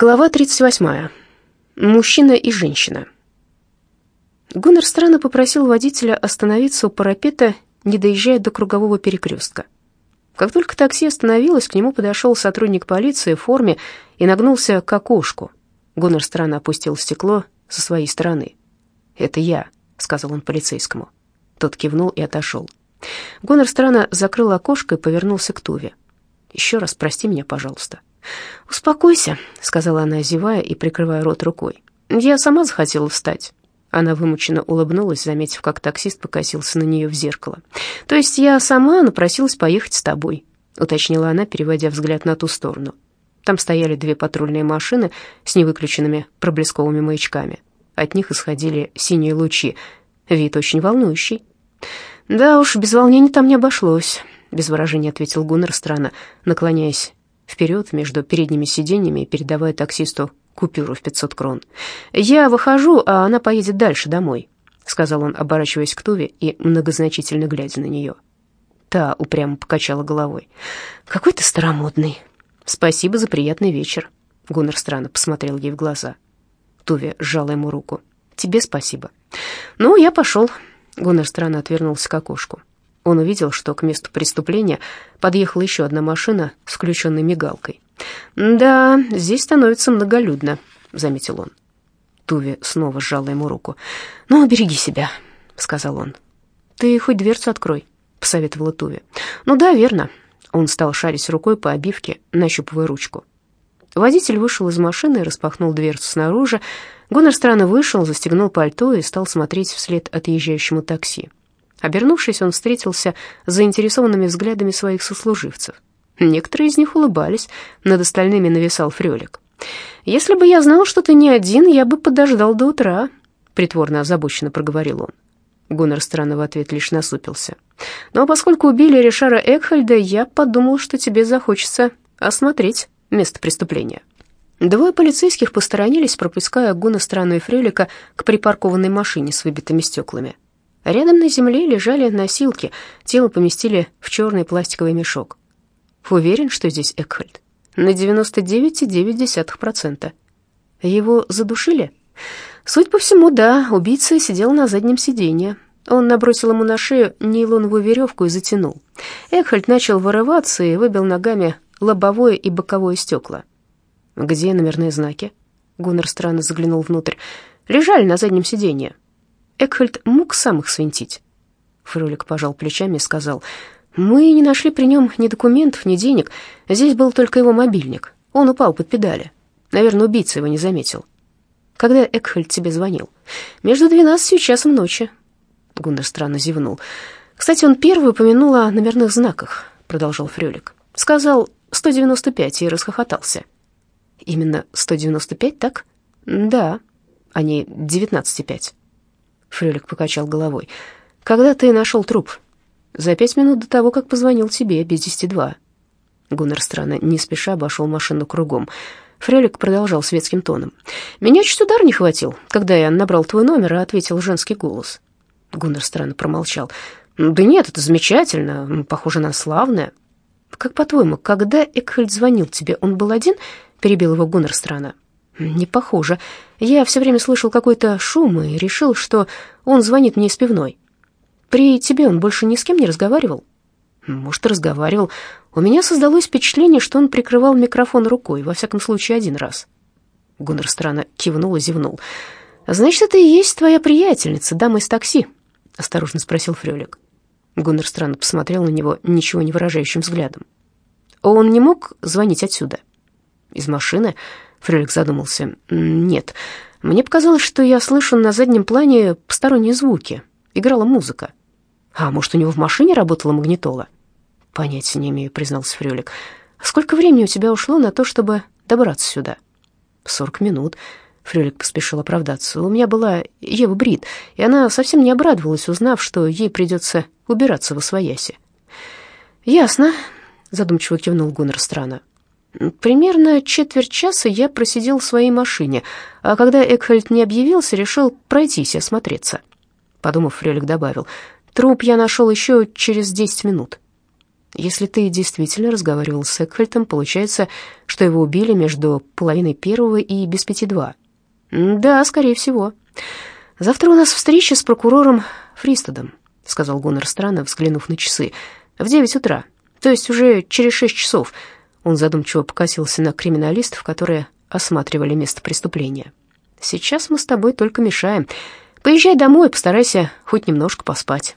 Глава 38. Мужчина и женщина. Гуннер странно попросил водителя остановиться у парапета, не доезжая до кругового перекрестка. Как только такси остановилось, к нему подошел сотрудник полиции в форме и нагнулся к окошку. Гуннер странно опустил стекло со своей стороны. «Это я», — сказал он полицейскому. Тот кивнул и отошел. Гуннер странно закрыл окошко и повернулся к Туве. «Еще раз прости меня, пожалуйста». «Успокойся», — сказала она, зевая и прикрывая рот рукой. «Я сама захотела встать». Она вымученно улыбнулась, заметив, как таксист покосился на нее в зеркало. «То есть я сама напросилась поехать с тобой», — уточнила она, переводя взгляд на ту сторону. Там стояли две патрульные машины с невыключенными проблесковыми маячками. От них исходили синие лучи. Вид очень волнующий. «Да уж, без волнений там не обошлось», — без выражения ответил Гуннер странно, наклоняясь вперед между передними сиденьями и передавая таксисту купюру в 500 крон. «Я выхожу, а она поедет дальше, домой», — сказал он, оборачиваясь к Туве и многозначительно глядя на нее. Та упрямо покачала головой. «Какой ты старомодный». «Спасибо за приятный вечер», — Гуннер странно посмотрел ей в глаза. Туве сжала ему руку. «Тебе спасибо». «Ну, я пошел». Гуннер странно отвернулся к окошку. Он увидел, что к месту преступления подъехала еще одна машина с включенной мигалкой. «Да, здесь становится многолюдно», — заметил он. Туви снова сжала ему руку. «Ну, береги себя», — сказал он. «Ты хоть дверцу открой», — посоветовала Туви. «Ну да, верно». Он стал шарить рукой по обивке, нащупывая ручку. Водитель вышел из машины и распахнул дверцу снаружи. Гонор странно вышел, застегнул пальто и стал смотреть вслед отъезжающему такси. Обернувшись, он встретился с заинтересованными взглядами своих сослуживцев. Некоторые из них улыбались, над остальными нависал Фрёлик. «Если бы я знал, что ты не один, я бы подождал до утра», — притворно озабоченно проговорил он. Гуннер странно в ответ лишь насупился. «Но поскольку убили Ришара Экхальда, я подумал, что тебе захочется осмотреть место преступления». Двое полицейских посторонились, пропуская Гуна Странну и Фрелика к припаркованной машине с выбитыми стеклами. Рядом на земле лежали носилки, тело поместили в черный пластиковый мешок. Уверен, что здесь Экхальд? На 99,9%. Его задушили? Суть по всему, да, убийца сидел на заднем сиденье. Он набросил ему на шею нейлоновую веревку и затянул. Экхальд начал вырываться и выбил ногами лобовое и боковое стекла. «Где номерные знаки?» Гуннер странно заглянул внутрь. «Лежали на заднем сиденье. Экхальд мог сам их свинтить. Фролик пожал плечами и сказал, «Мы не нашли при нем ни документов, ни денег. Здесь был только его мобильник. Он упал под педали. Наверное, убийца его не заметил». «Когда Экхальд тебе звонил?» «Между двенадцатью и часом ночи». Гундер странно зевнул. «Кстати, он первый упомянул о номерных знаках», — продолжал Фрёлик. «Сказал 195 и расхохотался». «Именно 195, так?» «Да, а не 19,5». Фрелик покачал головой. «Когда ты нашел труп?» «За пять минут до того, как позвонил тебе, без десяти два». Гуннер странно не спеша обошел машину кругом. Фрелик продолжал светским тоном. «Меня чуть удар не хватил, когда я набрал твой номер и ответил женский голос». Гуннер странно промолчал. «Да нет, это замечательно, похоже на славное». «Как по-твоему, когда Экхельд звонил тебе, он был один?» — перебил его Гуннер странно. «Не похоже. Я все время слышал какой-то шум и решил, что он звонит мне из пивной. При тебе он больше ни с кем не разговаривал?» «Может, и разговаривал. У меня создалось впечатление, что он прикрывал микрофон рукой, во всяком случае, один раз». Гуннер странно кивнул и зевнул. «Значит, это и есть твоя приятельница, дама из такси?» — осторожно спросил Фрёлик. Гуннер странно посмотрел на него ничего не выражающим взглядом. «Он не мог звонить отсюда?» «Из машины?» Фрелик задумался. «Нет, мне показалось, что я слышу на заднем плане посторонние звуки. Играла музыка. А может, у него в машине работала магнитола?» «Понятия не имею», — признался Фрелик. «Сколько времени у тебя ушло на то, чтобы добраться сюда?» «Сорок минут». Фрелик поспешил оправдаться. «У меня была Ева Брит, и она совсем не обрадовалась, узнав, что ей придется убираться во свояси». «Ясно», — задумчиво кивнул Гуннер странно. Примерно четверть часа я просидел в своей машине, а когда Экхальд не объявился, решил пройтись и осмотреться. Подумав, Фрелик добавил, труп я нашел еще через десять минут. Если ты действительно разговаривал с Экхальтом, получается, что его убили между половиной первого и без пяти два. Да, скорее всего. Завтра у нас встреча с прокурором Фристедом, сказал Гонор странно, взглянув на часы. В девять утра, то есть уже через шесть часов. Он задумчиво покосился на криминалистов, которые осматривали место преступления. Сейчас мы с тобой только мешаем. Поезжай домой, постарайся хоть немножко поспать.